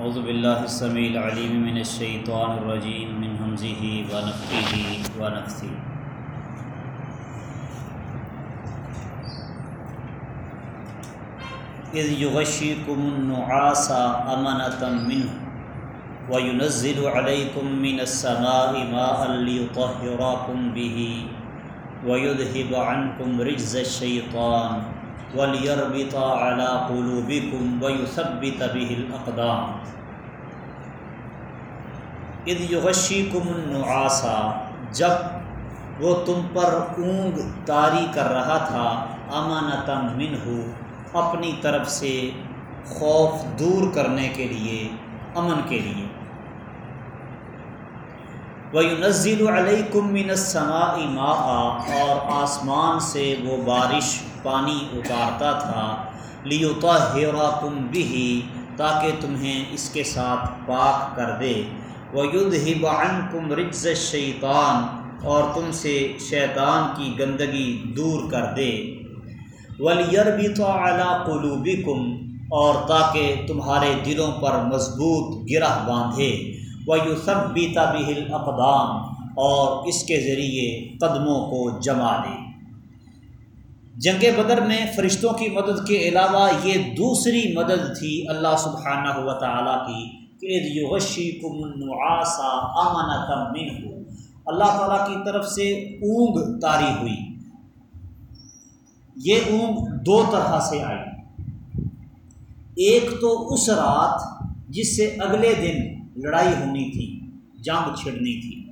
اعوذ باللہ السمیع العلیم من الشیطان الرجیم من حمزه ونفخه ونفثه اذ یغشیکم النعاس امنة منه وینزل علیکم من السماء ماء لیطهراکم به ويذهب عنكم رجز الشيطان وليربط على قلوبكم ويثبت به الأقدام اذ یغشیکم النعاس، جب وہ تم پر اونگ طاری کر رہا تھا امانتم منہ اپنی طرف سے خوف دور کرنے کے لیے، امن کے لیے۔ وَيُنَزِّلُ عَلَيْكُم مِّنَ السَّمَاءِ مَاءً اور آسمان سے وہ بارش پانی اتارتا تھا لِيُطَهِّرَكُم بِهِ تاکہ تمہیں اس کے ساتھ پاک کر دے وَيُذْهِبَ عَنكُم رِجْزَ الشَّيْطَانِ اور تم سے شیطان کی گندگی دور کر دے وَلْيَرْبِطَ عَلَى قُلُوبِكُمْ اور تاکہ تمہارے دلوں پر مضبوط گرہ باندھے وَيُثَبِّتَ بِهِ الْأَقْدَامِ اور اس کے ذریعے قدموں کو جما دے۔ جنگ بدر میں فرشتوں کی مدد کے علاوہ یہ دوسری مدد تھی اللہ سبحانہ و تعالیٰ کی کہ یغشیکم النعاس امنۃ منہ۔ اللہ تعالیٰ کی طرف سے اونگ طاری ہوئی۔ یہ اونگ دو طرح سے آئی۔ ایک تو اس رات جس سے اگلے دن لڑائی ہونی تھی، جنگ چھڑنی تھی۔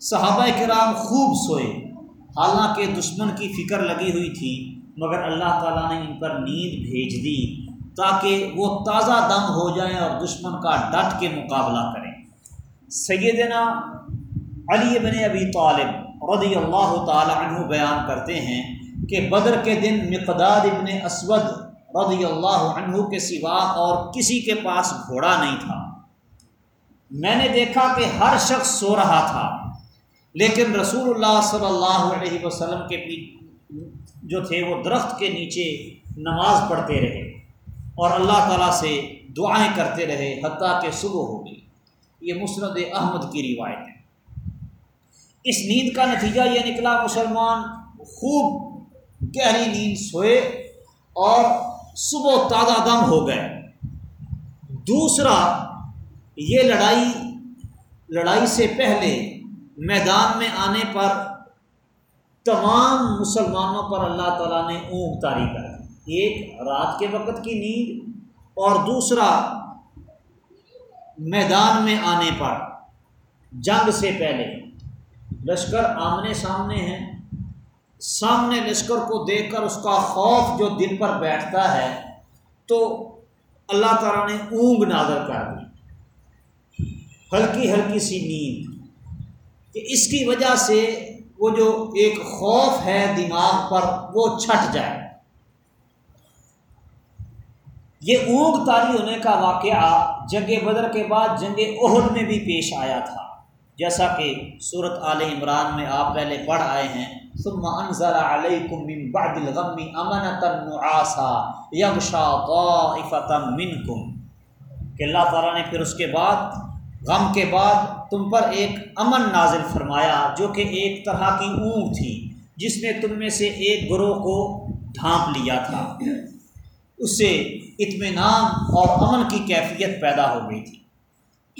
صحابہ کرام خوب سوئے۔ حالانکہ دشمن کی فکر لگی ہوئی تھی، مگر اللہ تعالیٰ نے ان پر نیند بھیج دی تاکہ وہ تازہ دم ہو جائیں اور دشمن کا ڈٹ کے مقابلہ کریں۔ سیدنا علی بن ابی طالب رضی اللہ تعالی عنہ بیان کرتے ہیں کہ بدر کے دن مقداد ابن اسود رضی اللہ عنہ کے سوا اور کسی کے پاس گھوڑا نہیں تھا۔ میں نے دیکھا کہ ہر شخص سو رہا تھا، لیکن رسول اللہ صلی اللہ علیہ وسلم کے جو تھے وہ درخت کے نیچے نماز پڑھتے رہے اور اللہ تعالیٰ سے دعائیں کرتے رہے حتیٰ کہ صبح ہو گئی۔ یہ مسرد احمد کی روایت ہے۔ اس نیند کا نتیجہ یہ نکلا، مسلمان خوب گہری نیند سوئے اور صبح تازہ دم ہو گئے۔ دوسرا، یہ لڑائی لڑائی سے پہلے میدان میں آنے پر تمام مسلمانوں پر اللہ تعالیٰ نے اونگ تاری کر دی۔ ایک، رات کے وقت کی نیند، اور دوسرا، میدان میں آنے پر، جنگ سے پہلے۔ لشکر آمنے سامنے ہیں۔ سامنے لشکر کو دیکھ کر اس کا خوف جو دل پر بیٹھتا ہے، تو اللہ تعالیٰ نے اونگ نازر کر دی۔ ہلکی ہلکی سی نیند۔ کہ اس کی وجہ سے وہ جو ایک خوف ہے دماغ پر، وہ چھٹ جائے۔ یہ اونگ تاری ہونے کا واقعہ جنگ بدر کے بعد جنگ عہد میں بھی پیش آیا تھا۔ جیسا کہ صورت عال عمران میں آپ پہلے پڑھ آئے ہیں، ثم انزل علیکم من بعد الغم امنتا نعاسا یغشا طائفتا منکم۔ کہ اللہ تعالیٰ نے پھر اس کے بعد، غم کے بعد تم پر ایک امن نازل فرمایا، جو کہ ایک طرح کی اونگ تھی، جس نے تم میں سے ایک گروہ کو ڈھانپ لیا تھا۔ اس سے اطمینان اور امن کی کیفیت پیدا ہو گئی تھی۔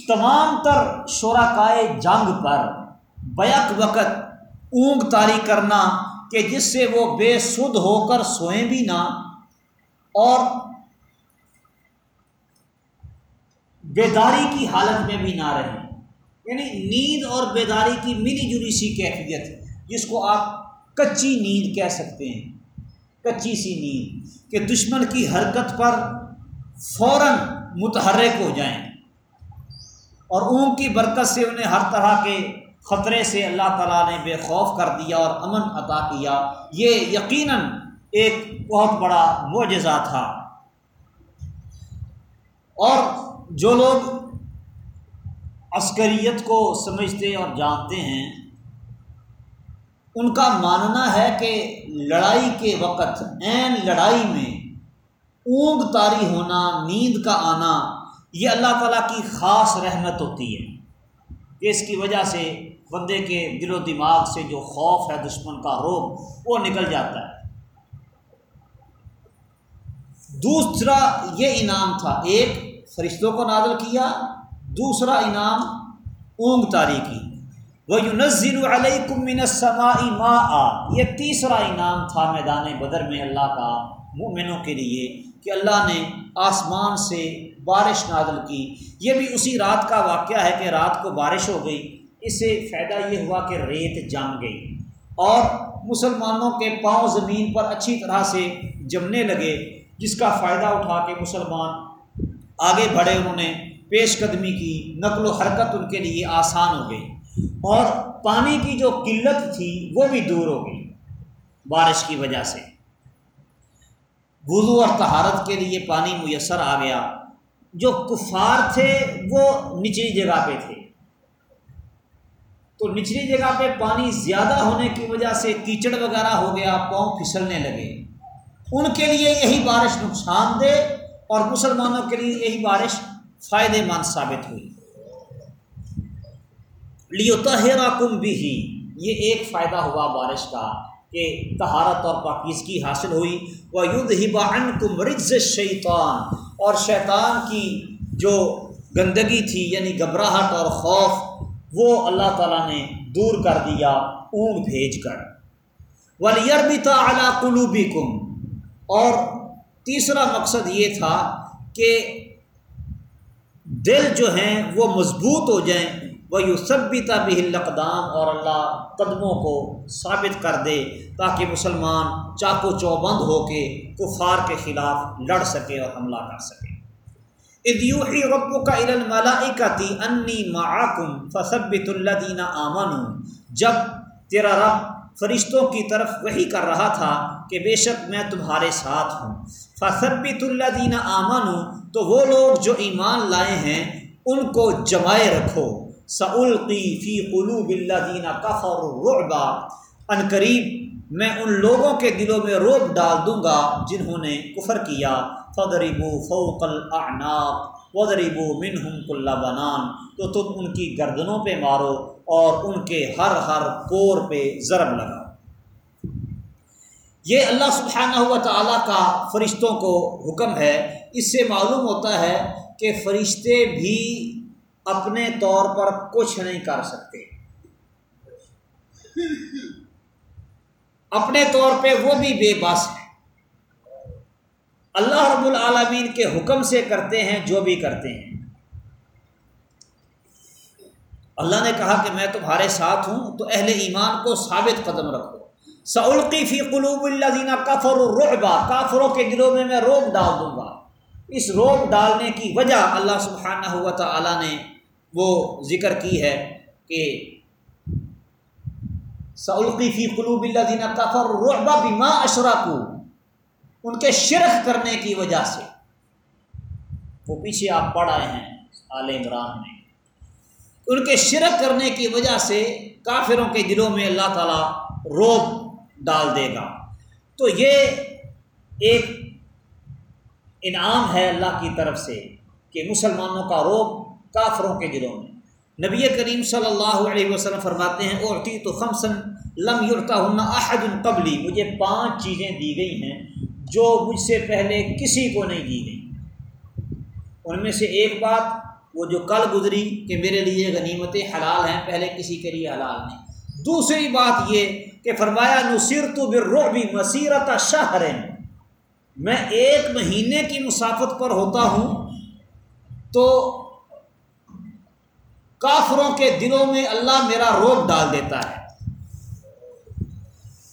تمام تر شرکائے جنگ پر بیک وقت اونگ تاری کرنا کہ جس سے وہ بے سدھ ہو کر سوئیں بھی نہ، اور بیداری کی حالت میں بھی نہ رہیں۔ یعنی نیند اور بیداری کی ملی جلی سی کیفیت، جس کو آپ کچی نیند کہہ سکتے ہیں۔ کچی سی نیند کہ دشمن کی حرکت پر فوراً متحرک ہو جائیں۔ اور اون کی برکت سے انہیں ہر طرح کے خطرے سے اللہ تعالیٰ نے بے خوف کر دیا اور امن عطا کیا۔ یہ یقیناً ایک بہت بڑا معجزہ تھا۔ اور جو لوگ عسکریت کو سمجھتے اور جانتے ہیں، ان کا ماننا ہے کہ لڑائی کے وقت عین لڑائی میں اونگ تاری ہونا، نیند کا آنا یہ اللہ تعالیٰ کی خاص رحمت ہوتی ہے۔ اس کی وجہ سے بندے کے دل و دماغ سے جو خوف ہے، دشمن کا روب وہ نکل جاتا ہے۔ دوسرا یہ انعام تھا، ایک فرشتوں کو نازل کیا، دوسرا انعام اونگ تاری کی۔ وہ یونزل علیہ کمن سماعی ما آ یہ تیسرا انعام تھا میدان بدر میں اللہ کا، مومنوں کے لیے، کہ اللہ نے آسمان سے بارش نازل کی۔ یہ بھی اسی رات کا واقعہ ہے کہ رات کو بارش ہو گئی۔ اس سے فائدہ یہ ہوا کہ ریت جم گئی۔ اور مسلمانوں کے پاؤں زمین پر اچھی طرح سے جمنے لگے، جس کا فائدہ اٹھا کے مسلمان آگے بڑھے۔ انہوں نے پیش قدمی کی، نقل و حرکت ان کے لیے آسان ہو گئی۔ اور پانی کی جو قلت تھی، وہ بھی دور ہو گئی بارش کی وجہ سے۔ وضو اور تہارت کے لیے پانی میسر آ گیا۔ جو کفار تھے، وہ نچلی جگہ پہ تھے۔ تو نچلی جگہ پہ پانی زیادہ ہونے کی وجہ سے کیچڑ وغیرہ ہو گیا، پاؤں پھسلنے لگے۔ ان کے لیے یہی بارش نقصان دہ اور مسلمانوں کے لیے یہی بارش فائدے مند ثابت ہوئی۔ لیو تہرا کم بھی ہی یہ ایک فائدہ ہوا بارش کا۔ کہ تہارت اور پاکیزگی حاصل ہوئی۔ وہ یدھ ہی بان کم رز شیطان اور شیطان کی جو گندگی تھی یعنی گھبراہٹ اور خوف، وہ اللہ تعالیٰ نے دور کر دیا اونگ بھیج کر۔ ولیئر بھی اعلیٰ قلوبی کم اور تیسرا مقصد یہ تھا کہ دل جو ہیں، وہ مضبوط ہو جائیں۔ وہ یو سب بھی اقدام اور اللہ قدموں کو ثابت کر دے تاکہ مسلمان چاقو چوبند ہو کے کفار کے خلاف لڑ سکے اور حملہ کر سکے۔ ادیوحی ربو کا علمائی کا انی معاکم فصبت اللہ دینا آمن جب تیرا رب فرشتوں کی طرف وہی کر رہا تھا کہ بے شک میں تمہارے ساتھ ہوں فصبت اللہ دینا آمن ہوں تو وہ لوگ جو ایمان لائے ہیں، ان کو جمائے رکھو۔ سعلقی فی قلوب اللہ دینا کفر رعبا ان قریب، میں ان لوگوں کے دلوں میں روب ڈال دوں گا جنہوں نے کفر کیا۔ فدربو فوق الاعناق وضربو منہم کل بنان۔ تو تم ان کی گردنوں پہ مارو اور ان کے ہر ہر پور پہ ضرب لگا یہ اللہ سبحانہ ہوا تعالیٰ کا فرشتوں کو حکم ہے۔ اس سے معلوم ہوتا ہے کہ فرشتے بھی اپنے طور پر کچھ نہیں کر سکتے۔ اپنے طور پہ وہ بھی بے بس ہیں۔ اللہ رب العالمین کے حکم سے کرتے ہیں جو بھی کرتے ہیں۔ اللہ نے کہا کہ میں تمہارے ساتھ ہوں، تو اہل ایمان کو ثابت قدم رکھو۔ سعلقی فی قلوب اللہ دینا کافر رعبا کافروں کے دلوں میں میں روب ڈال دوں گا۔ اس روب ڈالنے کی وجہ اللہ سبحانہ ہوا تعالیٰ نے وہ ذکر کی ہے کہ سعلقی فی قلوب اللہ دینا کافر رعبا بما اشراکو ان کے شرک کرنے کی وجہ سے۔ وہ پیچھے آپ پڑھ آئے ہیں عال عمران میں۔ ان کے شرک کرنے کی وجہ سے کافروں کے دلوں میں اللہ تعالیٰ روب ڈال دے گا۔ تو یہ ایک انعام ہے اللہ کی طرف سے کہ مسلمانوں کا روب کافروں کے دلوں میں۔ نبی کریم صلی اللہ علیہ وسلم فرماتے ہیں اور تو خمسن لم یورتا ہن احد قبلی مجھے پانچ چیزیں دی گئی ہیں جو مجھ سے پہلے کسی کو نہیں دی گئی۔ ان میں سے ایک بات، وہ جو کل گزری کہ میرے لیے غنیمتیں حلال ہیں، پہلے کسی کے لیے حلال نہیں۔ دوسری بات یہ کہ فرمایا نصیر تو بھی مسیرت شہر میں ایک مہینے کی مسافت پر ہوتا ہوں تو کافروں کے دلوں میں اللہ میرا روب ڈال دیتا ہے۔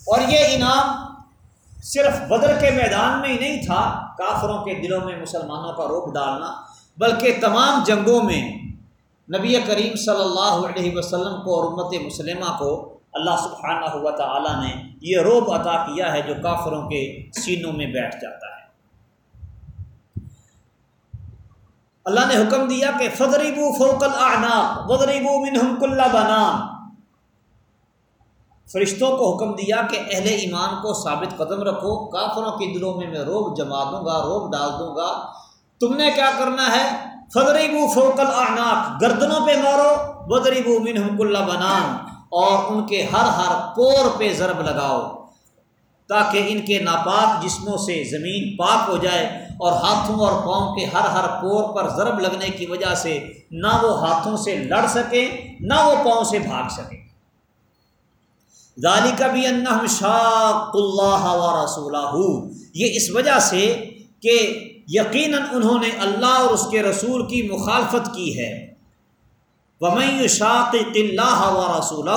اور یہ انعام صرف بدر کے میدان میں ہی نہیں تھا، کافروں کے دلوں میں مسلمانوں کا روپ ڈالنا، بلکہ تمام جنگوں میں نبی کریم صلی اللہ علیہ وسلم کو اور امت مسلمہ کو اللہ سبحانہ ہوا تعالیٰ نے یہ روب عطا کیا ہے جو کافروں کے سینوں میں بیٹھ جاتا ہے۔ اللہ نے حکم دیا کہ فضریبو فوق الاعناق وضریبو منہم کل بنان۔ فرشتوں کو حکم دیا کہ اہل ایمان کو ثابت قدم رکھو، کافروں کے دلوں میں میں روب جما دوں گا، روب ڈال دوں گا۔ تم نے کیا کرنا ہے؟ فدریبو فوکل اعناق گردنوں پہ مارو بدریبو منہم اللہ بنان۔ اور ان کے ہر ہر پور پہ ضرب لگاؤ۔ تاکہ ان کے ناپاک جسموں سے زمین پاک ہو جائے اور ہاتھوں اور پاؤں کے ہر ہر پور پر ضرب لگنے کی وجہ سے نہ وہ ہاتھوں سے لڑ سکیں نہ وہ پاؤں سے بھاگ سکیں ذالی کا بھی انہم شاق اللہ و رسول یہ اس وجہ سے کہ یقیناً انہوں نے اللہ اور اس کے رسول کی مخالفت کی ہے۔ ومئی شاق اللہ و رسول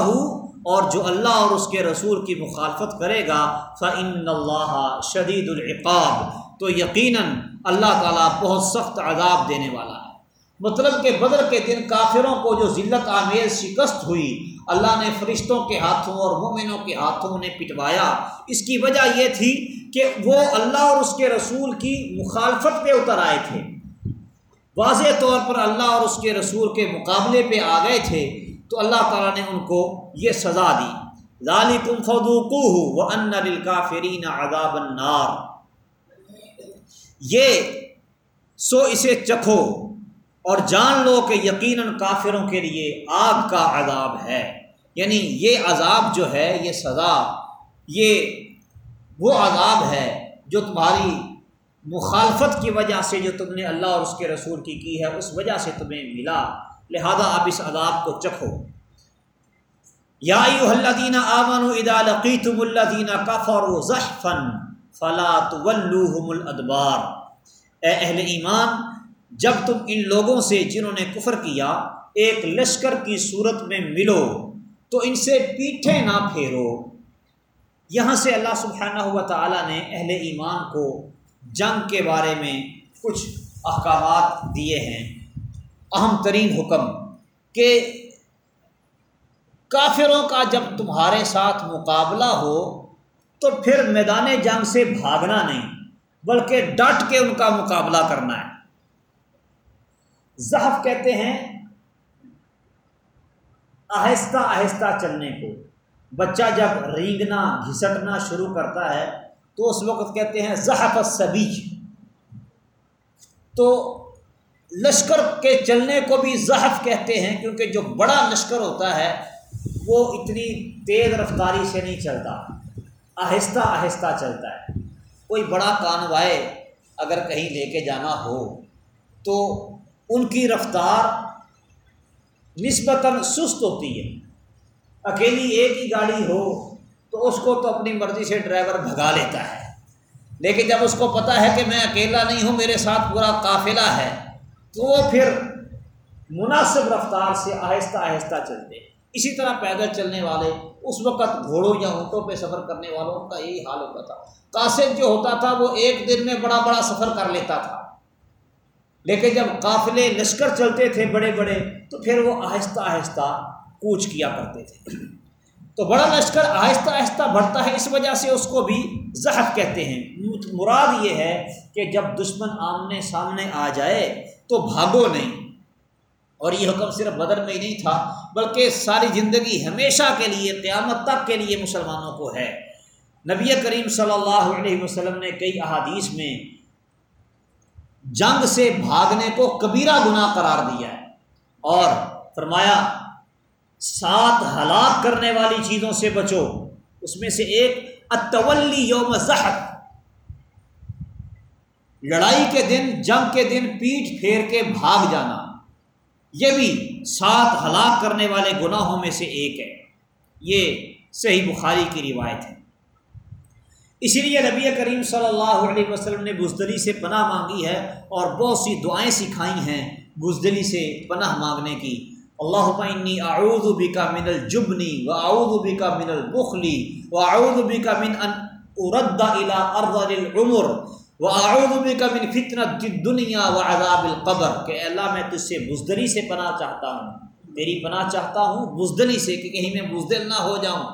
اور جو اللہ اور اس کے رسول کی مخالفت کرے گا فعن اللہ شدید العقاب۔ تو یقیناً اللہ تعالیٰ بہت سخت عذاب دینے والا ہے۔ مطلب کہ بدر کے دن کافروں کو جو ذلت آمیز شکست ہوئی، اللہ نے فرشتوں کے ہاتھوں اور مومنوں کے ہاتھوں نے پٹوایا۔ اس کی وجہ یہ تھی کہ وہ اللہ اور اس کے رسول کی مخالفت پہ اتر آئے تھے۔ واضح طور پر اللہ اور اس کے رسول کے مقابلے پہ آ گئے تھے۔ تو اللہ تعالیٰ نے ان کو یہ سزا دی۔ ذالکم فدوقو و ان للکافرین عذاب النار۔ یہ سو اسے چکھو اور جان لو کہ یقیناً کافروں کے لیے آگ کا عذاب ہے۔ یعنی یہ عذاب جو ہے، یہ سزا، یہ وہ عذاب ہے جو تمہاری مخالفت کی وجہ سے جو تم نے اللہ اور اس کے رسول کی کی ہے، اس وجہ سے تمہیں ملا۔ لہذا آپ اس عذاب کو چکھو۔ یا الدین آمن ادا لقیتم اللہ دینا کفر و ظہفن الادبار۔ اے اہل ایمان، جب تم ان لوگوں سے جنہوں نے کفر کیا، ایک لشکر کی صورت میں ملو، تو ان سے پیٹھے نہ پھیرو۔ یہاں سے اللہ سبحانہ ہوا تعالیٰ نے اہل ایمان کو جنگ کے بارے میں کچھ احکامات دیے ہیں۔ اہم ترین حکم کہ کافروں کا جب تمہارے ساتھ مقابلہ ہو، تو پھر میدان جنگ سے بھاگنا نہیں، بلکہ ڈٹ کے ان کا مقابلہ کرنا ہے۔ ضحف کہتے ہیں، آہستہ آہستہ چلنے کو۔ بچہ جب رینگنا، گھسٹنا شروع کرتا ہے، تو اس وقت کہتے ہیں زحف صبیج تو لشکر کے چلنے کو بھی زحف کہتے ہیں، کیونکہ جو بڑا لشکر ہوتا ہے وہ اتنی تیز رفتاری سے نہیں چلتا، آہستہ آہستہ چلتا ہے۔ کوئی بڑا کانوائے اگر کہیں لے کے جانا ہو تو ان کی رفتار نسبتاً سست ہوتی ہے۔ اکیلی ایک ہی گاڑی ہو تو اس کو تو اپنی مرضی سے ڈرائیور بھگا لیتا ہے۔ لیکن جب اس کو پتہ ہے کہ میں اکیلا نہیں ہوں، میرے ساتھ پورا قافلہ ہے، تو وہ پھر مناسب رفتار سے آہستہ آہستہ چلتے اسی طرح پیدل چلنے والے، اس وقت گھوڑوں یا اونٹوں پہ سفر کرنے والوں کا یہی حال ہوتا تھا۔ قاصد جو ہوتا تھا، وہ ایک دن میں بڑا بڑا سفر کر لیتا تھا۔ لیکن جب قافلے لشکر چلتے تھے بڑے بڑے، تو پھر وہ آہستہ آہستہ کوچ کیا کرتے تھے۔ تو بڑا لشکر آہستہ آہستہ بڑھتا ہے، اس وجہ سے اس کو بھی زحف کہتے ہیں۔ مراد یہ ہے کہ جب دشمن آمنے سامنے آ جائے، تو بھاگو نہیں۔ اور یہ حکم صرف بدر میں ہی نہیں تھا، بلکہ ساری زندگی ہمیشہ کے لیے، قیامت تک کے لیے مسلمانوں کو ہے۔ نبی کریم صلی اللہ علیہ وسلم نے کئی احادیث میں جنگ سے بھاگنے کو کبیرہ گناہ قرار دیا ہے اور فرمایا، سات ہلاک کرنے والی چیزوں سے بچو۔ اس میں سے ایک اتولی یوم زہر لڑائی کے دن، جنگ کے دن پیٹ پھیر کے بھاگ جانا۔ یہ بھی سات ہلاک کرنے والے گناہوں میں سے ایک ہے۔ یہ صحیح بخاری کی روایت ہے۔ اسی لیے نبی کریم صلی اللہ علیہ وسلم نے بزدلی سے پناہ مانگی ہے اور بہت سی دعائیں سکھائی ہیں بزدلی سے پناہ مانگنے کی۔ اللہ انی اعوذ بکا من الجبنی و اعوذ بکا من البخلی و اعوذ بکا من ان ارد الى ارض العمر۔ و اعوذ بکا من فتنة الدنیا و عذاب القبر کہ اللہ میں تجھ سے بزدلی سے پناہ چاہتا ہوں۔ تیری پناہ چاہتا ہوں بزدلی سے کہ کہیں میں بزدل نہ ہو جاؤں۔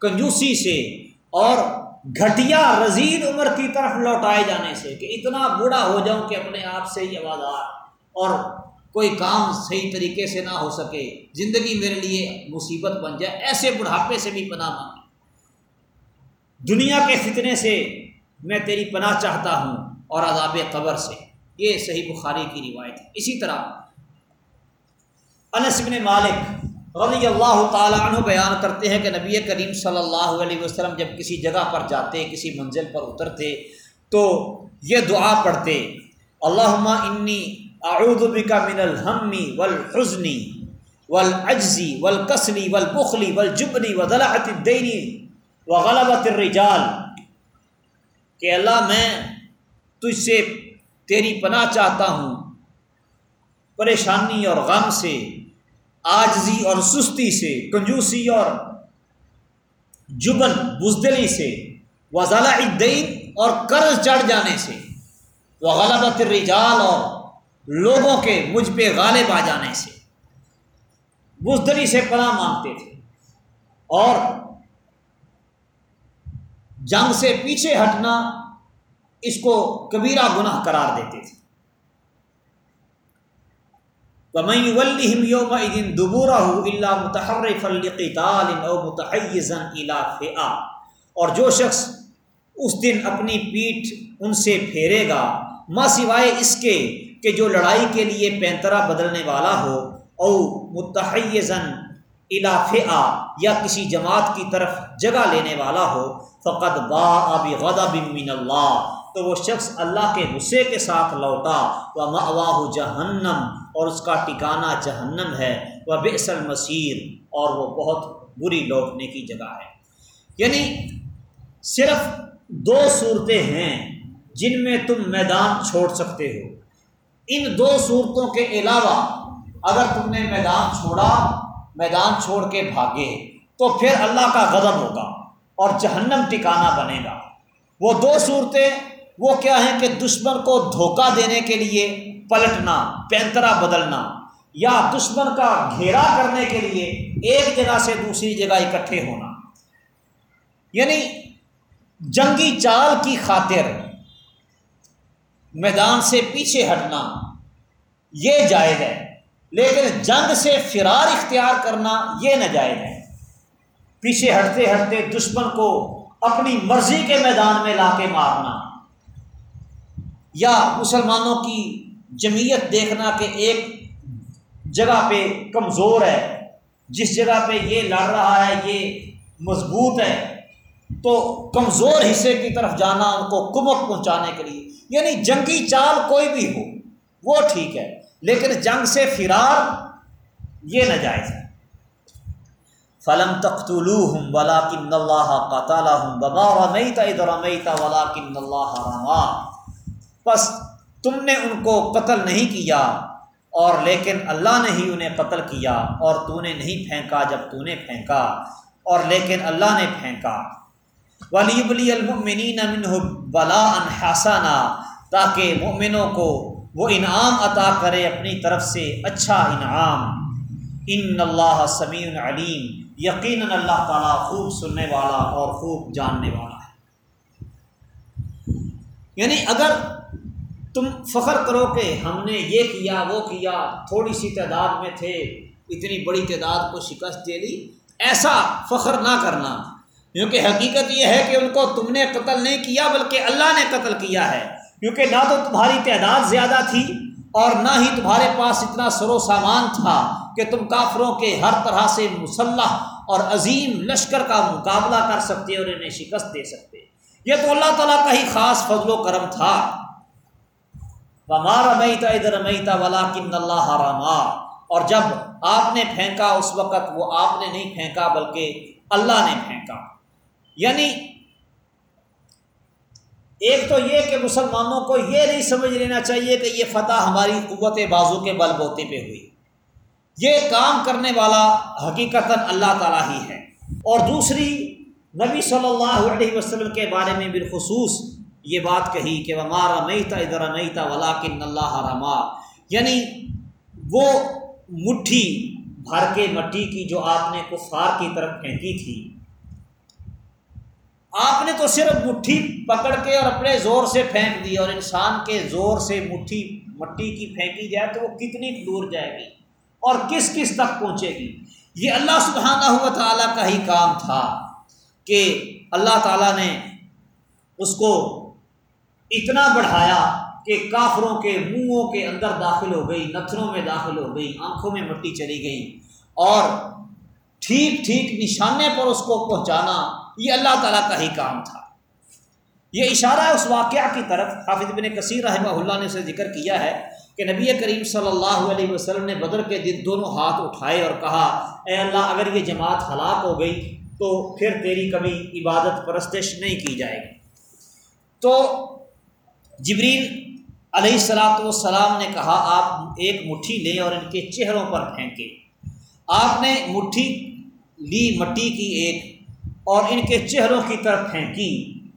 کنجوسی سے اور گھٹیا رزید عمر کی طرف لوٹائے جانے سے کہ اتنا بوڑھا ہو جاؤں کہ اپنے آپ سے ہی آوازار اور کوئی کام صحیح طریقے سے نہ ہو سکے۔ زندگی میرے لیے مصیبت بن جائے۔ ایسے بڑھاپے سے بھی پناہ مانگی دنیا کے فتنے سے میں تیری پناہ چاہتا ہوں اور عذاب قبر سے۔ یہ صحیح بخاری کی روایت ہے۔ اسی طرح انس بن مالک رضی اللہ تعالیٰ عنہ بیان کرتے ہیں کہ نبی کریم صلی اللہ علیہ وسلم جب کسی جگہ پر جاتے، کسی منزل پر اترتے، تو یہ دعا پڑھتے اللہ انی اعوذ بکا من الحمی والحزنی والعجزی والکسلی والبخلی والجبنی وضلعت الدینی وغلبت الرجال کہ اللہ میں تجھ سے تیری پناہ چاہتا ہوں۔ پریشانی اور غم سے، آجزی اور سستی سے، کنجوسی اور جبن، بزدلی سے وزالہ الدین اور قرض چڑھ جانے سے وہ غلط الرجال اور لوگوں کے مجھ پہ غالب آ جانے سے۔ بزدلی سے پناہ مانگتے تھے اور جنگ سے پیچھے ہٹنا اس کو کبیرہ گناہ قرار دیتے تھے۔ وَمَن يَوْمَئِذٍ دُبُورَهُ إِلَّا مُتَحَرِّفًا لِقِتَالٍ أَوْ مُتَحَيِّزًا إِلَى فِئَةٍ۔ اور جو شخص اس دن اپنی پیٹھ ان سے پھیرے گا ماں سوائے اس کے کہ جو لڑائی کے لیے پینترا بدلنے والا ہو او متحزن الافعہ یا کسی جماعت کی طرف جگہ لینے والا ہو فقط با آبی غدا من اللہ۔ تو وہ شخص اللہ کے غصے کے ساتھ لوٹا۔ وہ مواہ جہنم، اور اس کا ٹکانہ جہنم ہے۔ وہ بےصل المصیر، اور وہ بہت بری لوٹنے کی جگہ ہے۔ یعنی صرف دو صورتیں ہیں جن میں تم میدان چھوڑ سکتے ہو۔ ان دو صورتوں کے علاوہ اگر تم نے میدان چھوڑا میدان چھوڑ کے بھاگے تو پھر اللہ کا غضب ہوگا اور جہنم ٹکانا بنے گا۔ وہ دو صورتیں، وہ کیا ہیں کہ دشمن کو دھوکہ دینے کے لیے پلٹنا پینترا بدلنا، یا دشمن کا گھیرا کرنے کے لیے ایک جگہ سے دوسری جگہ اکٹھے ہونا۔ یعنی جنگی چال کی خاطر میدان سے پیچھے ہٹنا، یہ جائز ہے۔ لیکن جنگ سے فرار اختیار کرنا یہ ناجائز ہے۔ پیچھے ہٹتے ہٹتے دشمن کو اپنی مرضی کے میدان میں لا کے مارنا یا مسلمانوں کی جمعیت دیکھنا کہ ایک جگہ پہ کمزور ہے، جس جگہ پہ یہ لڑ رہا ہے، یہ مضبوط ہے، تو کمزور حصے کی طرف جانا، ان کو کمک پہنچانے کے لیے یعنی جنگی چال کوئی بھی ہو، وہ ٹھیک ہے۔ لیکن جنگ سے فرار یہ ناجائز ہے۔ فلم تخت ہوں ولا کن اللہ کا ہوں ببا رمیتا رمیتا ولا کن اللہ رما بس تم نے ان کو قتل نہیں کیا اور لیکن اللہ نے ہی انہیں قتل کیا اور تو نے نہیں پھینکا جب تو نے پھینکا اور لیکن اللہ نے پھینکا۔ ولی بلی المنین امن بلا انحسانہ تاکہ مومنوں کو وہ انعام عطا کرے اپنی طرف سے اچھا انعام۔ ان اللہ سمیع علیم۔ یقیناً اللہ تعالیٰ خوب سننے والا اور خوب جاننے والا ہے۔ یعنی اگر تم فخر کرو کہ ہم نے یہ کیا، وہ کیا، تھوڑی سی تعداد میں تھے، اتنی بڑی تعداد کو شکست دے دی، ایسا فخر نہ کرنا۔ کیونکہ حقیقت یہ ہے کہ ان کو تم نے قتل نہیں کیا، بلکہ اللہ نے قتل کیا ہے۔ کیونکہ نہ تو تمہاری تعداد زیادہ تھی اور نہ ہی تمہارے پاس اتنا سر و سامان تھا کہ تم کافروں کے ہر طرح سے مسلح اور عظیم لشکر کا مقابلہ کر سکتے اور انہیں شکست دے سکتے۔ یہ تو اللہ تعالیٰ کا ہی خاص فضل و کرم تھا۔ ہمارا میتا ادھر میتا ولا کن اللہ رما اور جب آپ نے پھینکا اس وقت وہ آپ نے نہیں پھینکا بلکہ اللہ نے پھینکا۔ یعنی ایک تو یہ کہ مسلمانوں کو یہ نہیں سمجھ لینا چاہیے کہ یہ فتح ہماری قوت بازو کے بل بوتے پہ ہوئی۔ یہ کام کرنے والا حقیقت اللہ تعالیٰ ہی ہے۔ اور دوسری، نبی صلی اللہ علیہ وسلم کے بارے میں بالخصوص یہ بات کہی کہ ہمارا میتا ادھر میتا ولا کن اللہ رما۔ یعنی وہ مٹھی، بھر کے مٹی کی جو آپ نے کفار کی طرف پھینکی تھی آپ نے تو صرف مٹھی پکڑ کے اور اپنے زور سے پھینک دی اور انسان کے زور سے مٹھی مٹی کی پھینکی جائے تو وہ کتنی دور جائے گی اور کس کس تک پہنچے گی؟ یہ اللہ سبحانہ ہوا تعالیٰ کا ہی کام تھا کہ اللہ تعالیٰ نے اس کو اتنا بڑھایا کہ کافروں کے منہوں کے اندر داخل ہو گئی، نتھروں میں داخل ہو گئی، آنکھوں میں مٹی چلی گئی اور ٹھیک ٹھیک نشانے پر اس کو پہنچانا یہ اللہ تعالیٰ کا ہی کام تھا۔ یہ اشارہ ہے اس واقعہ کی طرف حافظ بن کثیر رحمہ اللہ نے اسے ذکر کیا ہے کہ نبی کریم صلی اللہ علیہ وسلم نے بدر کے دن دونوں ہاتھ اٹھائے اور کہا، اے اللہ، اگر یہ جماعت ہلاک ہو گئی تو پھر تیری کبھی عبادت پرستش نہیں کی جائے گی۔ تو جبریل علیہ السلاۃ والسلام نے کہا، آپ ایک مٹھی لیں اور ان کے چہروں پر پھینکیں آپ نے مٹھی لی، مٹی کی ایک اور ان کے چہروں کی طرف پھینکی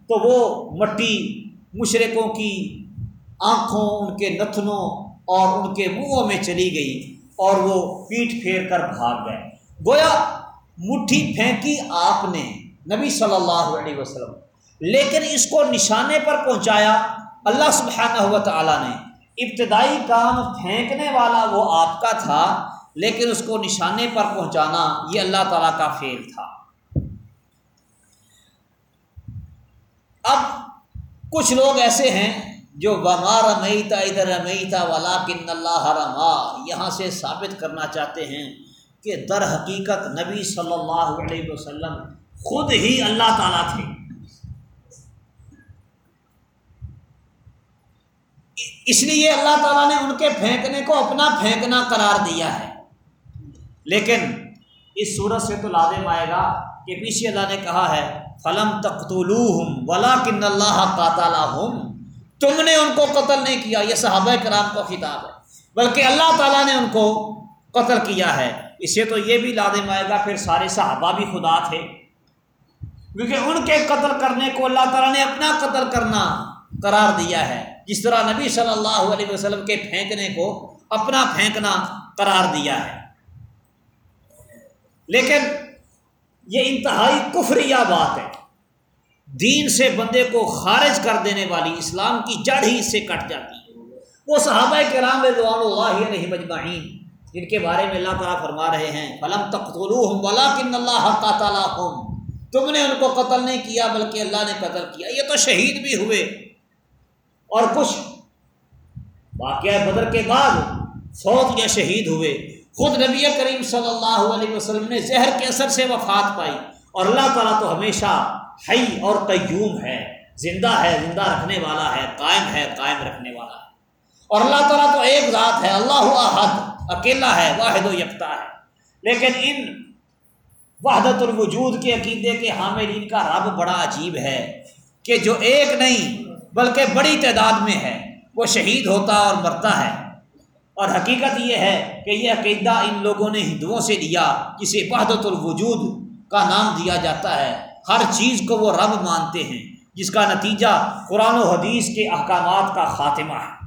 تو وہ مٹی، مشرقوں کی آنکھوں، ان کے نتنوں اور ان کے منہوں میں چلی گئی اور وہ پیٹ پھیر کر بھاگ گئے۔ گویا مٹھی پھینکی آپ نے نبی صلی اللہ علیہ وسلم، لیکن اس کو نشانے پر پہنچایا اللہ سبحانہ ہوا تعالیٰ نے۔ ابتدائی کام پھینکنے والا وہ آپ کا تھا، لیکن اس کو نشانے پر پہنچانا یہ اللہ تعالیٰ کا فیل تھا۔ اب کچھ لوگ ایسے ہیں جو بمار رمیتا ادھر رمیتا ولا کن اللہ رما۔ یہاں سے ثابت کرنا چاہتے ہیں کہ در حقیقت نبی صلی اللہ علیہ وسلم خود ہی اللہ تعالیٰ تھے۔ اس لیے اللہ تعالیٰ نے ان کے پھینکنے کو اپنا پھینکنا قرار دیا ہے۔ لیکن اس صورت سے تو لازم آئے گا کہ پیچھے اللہ نے کہا ہے فلم تختلو ہم اللہ کا تم نے ان کو قتل نہیں کیا، یہ صحابہ کرام کا خطاب ہے۔ بلکہ اللہ تعالیٰ نے ان کو قتل کیا ہے۔ اس سے تو یہ بھی لازم آئے گا، پھر سارے صحابہ بھی خدا تھے۔ کیونکہ ان کے قتل کرنے کو اللہ تعالیٰ نے اپنا قتل کرنا قرار دیا ہے۔ جس طرح نبی صلی اللہ علیہ وسلم کے پھینکنے کو اپنا پھینکنا قرار دیا ہے۔ لیکن یہ انتہائی کفریہ بات ہے۔ دین سے بندے کو خارج کر دینے والی اسلام کی جڑ ہی اس سے کٹ جاتی ہے۔ وہ صحابہ کرام رضوان اللہ علیہ مجمعین جن کے بارے میں اللہ تعالیٰ فرما رہے ہیں، فلم تختلوہم ولاکن اللہ تعالیٰ تم نے ان کو قتل نہیں کیا، بلکہ اللہ نے قتل کیا۔ یہ تو شہید بھی ہوئے۔ اور کچھ واقعہ بدر کے بعد فوت یا شہید ہوئے۔ خود نبی کریم صلی اللہ علیہ وسلم نے زہر کے اثر سے وفات پائی اور اللہ تعالیٰ تو ہمیشہ حی اور قیوم ہے، زندہ ہے، زندہ رکھنے والا ہے، قائم ہے، قائم رکھنے والا ہے۔ اور اللہ تعالیٰ تو ایک ذات ہے، اللہ احد، اکیلا ہے، واحد و یکتا ہے۔ لیکن ان وحدت الوجود کے عقیدے کے حامل ان کا رب بڑا عجیب ہے کہ جو ایک نہیں بلکہ بڑی تعداد میں ہے، وہ شہید ہوتا اور مرتا ہے۔ اور حقیقت یہ ہے کہ یہ عقیدہ ان لوگوں نے ہندوؤں سے لیا جسے وحدت الوجود کا نام دیا جاتا ہے۔ ہر چیز کو وہ رب مانتے ہیں، جس کا نتیجہ قرآن و حدیث کے احکامات کا خاتمہ ہے۔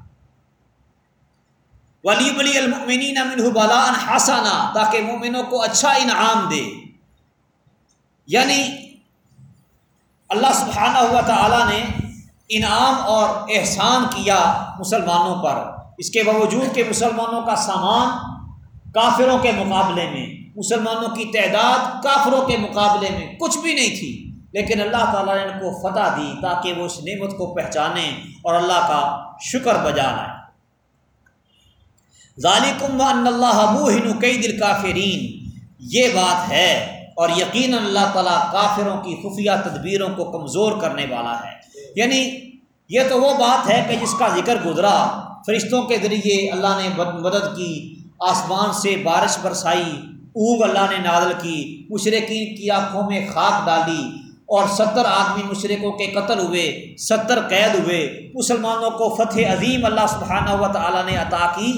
ولی ولی المنین امن بالا حسانہ تاکہ مومنوں کو اچھا انعام دے۔ یعنی اللہ سبحانہ ہوا تعالیٰ نے انعام اور احسان کیا مسلمانوں پر۔ اس کے باوجود کہ مسلمانوں کا سامان کافروں کے مقابلے میں، مسلمانوں کی تعداد کافروں کے مقابلے میں کچھ بھی نہیں تھی۔ لیکن اللہ تعالیٰ نے ان کو فتح دی تاکہ وہ اس نعمت کو پہچانیں اور اللہ کا شکر بجا لائیں ظالکم ان اللہ ابو کئی دل کافرین یہ بات ہے اور یقیناً اللہ تعالیٰ کافروں کی خفیہ تدبیروں کو کمزور کرنے والا ہے۔ یعنی یہ تو وہ بات ہے کہ جس کا ذکر گزرا، فرشتوں کے ذریعے اللہ نے مدد کی، آسمان سے بارش برسائی اوگ اللہ نے نازل کی، مشرقین کی آنکھوں میں خاک ڈالی اور ستر آدمی مشرقوں کے قتل ہوئے، ستر قید ہوئے، مسلمانوں کو فتح عظیم اللہ سبحانہ و تعالیٰ نے عطا کی۔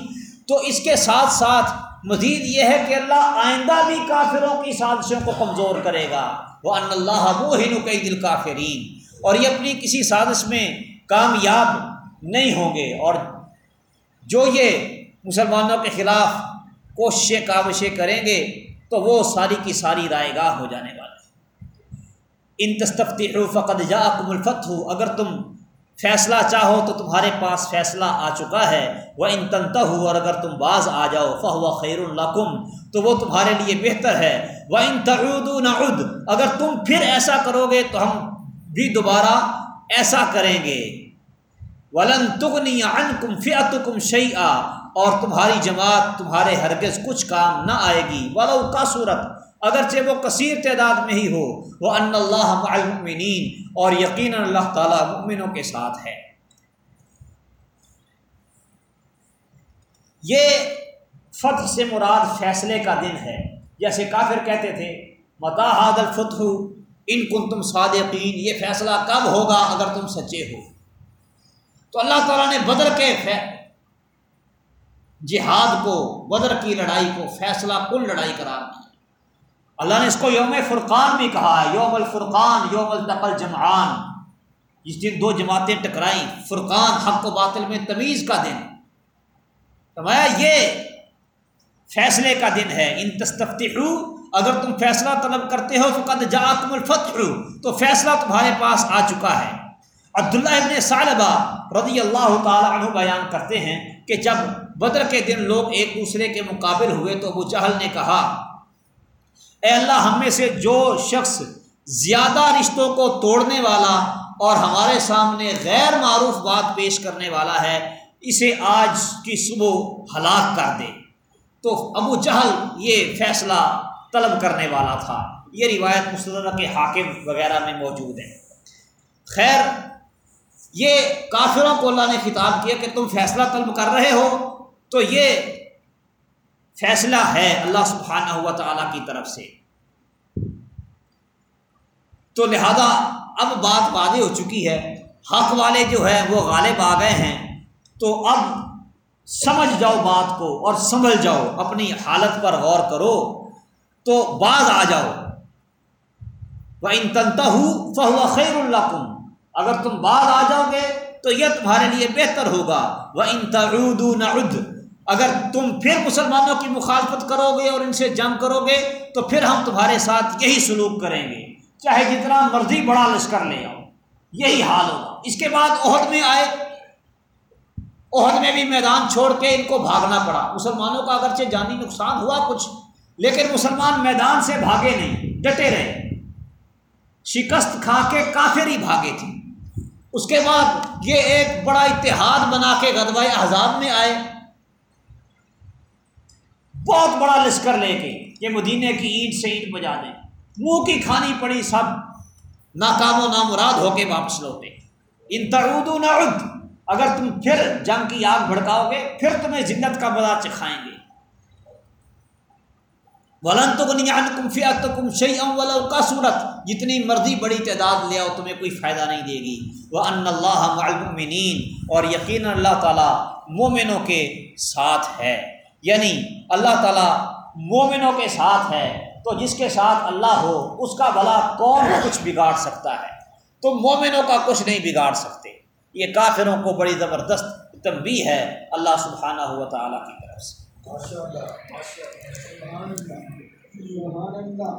تو اس کے ساتھ ساتھ مزید یہ ہے کہ اللہ آئندہ بھی کافروں کی سازشوں کو کمزور کرے گا۔ وہ ان اللہ وہ دل کافرین اور یہ اپنی کسی سازش میں کامیاب نہیں ہوں گے اور جو یہ مسلمانوں کے خلاف کوششیں کاوشیں کریں گے تو وہ ساری کی ساری رائے گاہ ہو جانے والا ہے۔ ان تصطفتی فقط جا کم الفت ہو اگر تم فیصلہ چاہو تو تمہارے پاس فیصلہ آ چکا ہے۔ وہ ان تنتا ہو اور اگر تم باز آ جاؤ فہ خیر القم تو وہ تمہارے لیے بہتر ہے۔ وہ ان تعود نعد، اگر تم پھر ایسا کرو گے تو ہم بھی دوبارہ ایسا کریں گے۔ ولن تغنی عنکم فئتکم شیئا اور تمہاری جماعت، تمہارے ہرگز کچھ کام نہ آئے گی۔ ولو کا صورت اگرچہ وہ کثیر تعداد میں ہی ہو۔ وہ ان اللہ المؤمنین اور یقیناً اللہ تعالیٰ مؤمنوں کے ساتھ ہے۔ یہ فتح سے مراد فیصلے کا دن ہے۔ جیسے کافر کہتے تھے متا حاد الفتح ان کن تم صادقین، یہ فیصلہ کب ہوگا اگر تم سچے ہو؟ تو اللہ تعالیٰ نے بدر کے جہاد کو، بدر کی لڑائی کو، فیصلہ کل لڑائی قرار دیا۔ اللہ نے اس کو یوم فرقان بھی کہا ہے، یوم الفرقان، یوم التقل جمعان جس دن دو جماعتیں ٹکرائیں، فرقان حق و باطل میں تمیز کا دن۔ فرمایا، یہ فیصلے کا دن ہے۔ ان تستفتی اگر تم فیصلہ طلب کرتے ہو فقط جا الفتح، تو فیصلہ تمہارے پاس آ چکا ہے۔ عبداللہ ابن صالبہ رضی اللہ تعالیٰ عنہ بیان کرتے ہیں کہ جب بدر کے دن لوگ ایک دوسرے کے مقابل ہوئے تو ابو چہل نے کہا، اے اللہ، ہم میں سے جو شخص زیادہ رشتوں کو توڑنے والا اور ہمارے سامنے غیر معروف بات پیش کرنے والا ہے، اسے آج کی صبح ہلاک کر دے۔ تو ابو چہل یہ فیصلہ طلب کرنے والا تھا۔ یہ روایت مسلم کے حاکم وغیرہ میں موجود ہے۔ خیر، یہ کافروں کو اللہ نے خطاب کیا کہ تم فیصلہ طلب کر رہے ہو، تو یہ فیصلہ ہے اللہ سبحانہ ہوا تعالیٰ کی طرف سے۔ تو لہذا اب بات واضح ہو چکی ہے۔ حق والے جو ہے وہ غالب آ گئے ہیں۔ تو اب سمجھ جاؤ بات کو اور سمجھ جاؤ، اپنی حالت پر غور کرو۔ تو بعض آ جاؤ۔ وہ ان تنتا ہوں فہو خیر اللہ کم اگر تم بعض آ جاؤ گے تو یہ تمہارے لیے بہتر ہوگا۔ وہ ان تعود اگر تم پھر مسلمانوں کی مخالفت کرو گے اور ان سے جنگ کرو گے تو پھر ہم تمہارے ساتھ یہی سلوک کریں گے۔ چاہے جتنا مرضی بڑا لشکر لے آؤ۔ یہی حال ہوگا۔ اس کے بعد عہد میں آئے۔ عہد میں بھی میدان چھوڑ کے ان کو بھاگنا پڑا۔ مسلمانوں کا اگرچہ جانی نقصان ہوا کچھ لیکن مسلمان میدان سے بھاگے نہیں، ڈٹے رہے۔ شکست کھا کے کافر ہی بھاگے تھے۔ اس کے بعد یہ ایک بڑا اتحاد بنا کے غدوہ احزاب میں آئے۔ بہت بڑا لشکر لے کے یہ مدینے کی اینٹ سے اینٹ بجا دیں۔ منہ کی کھانی پڑی سب۔ ناکام و نامراد ہو کے واپس لوٹے۔ ان ترود نعد اگر تم پھر جنگ کی آگ بھڑکاؤ گے، پھر تمہیں جنت کا بلا چکھائیں گے۔ ولن تو کم فیات کم شعی ام کا صورت جتنی مرضی بڑی تعداد لے آؤ، تمہیں کوئی فائدہ نہیں دے گی۔ وہ ان اللہ المؤمنین اور یقین اللہ تعالیٰ مومنوں کے ساتھ ہے۔ یعنی اللہ تعالیٰ مومنوں کے ساتھ ہے۔ تو جس کے ساتھ اللہ ہو، اس کا بھلا کون کچھ بگاڑ سکتا ہے؟ تو مومنوں کا کچھ نہیں بگاڑ سکتے۔ یہ کافروں کو بڑی زبردست تنبی ہے اللہ سبحانہ ہوا تعالیٰ کی طرف سے۔ ماشاء اللہ سبحان اللہ۔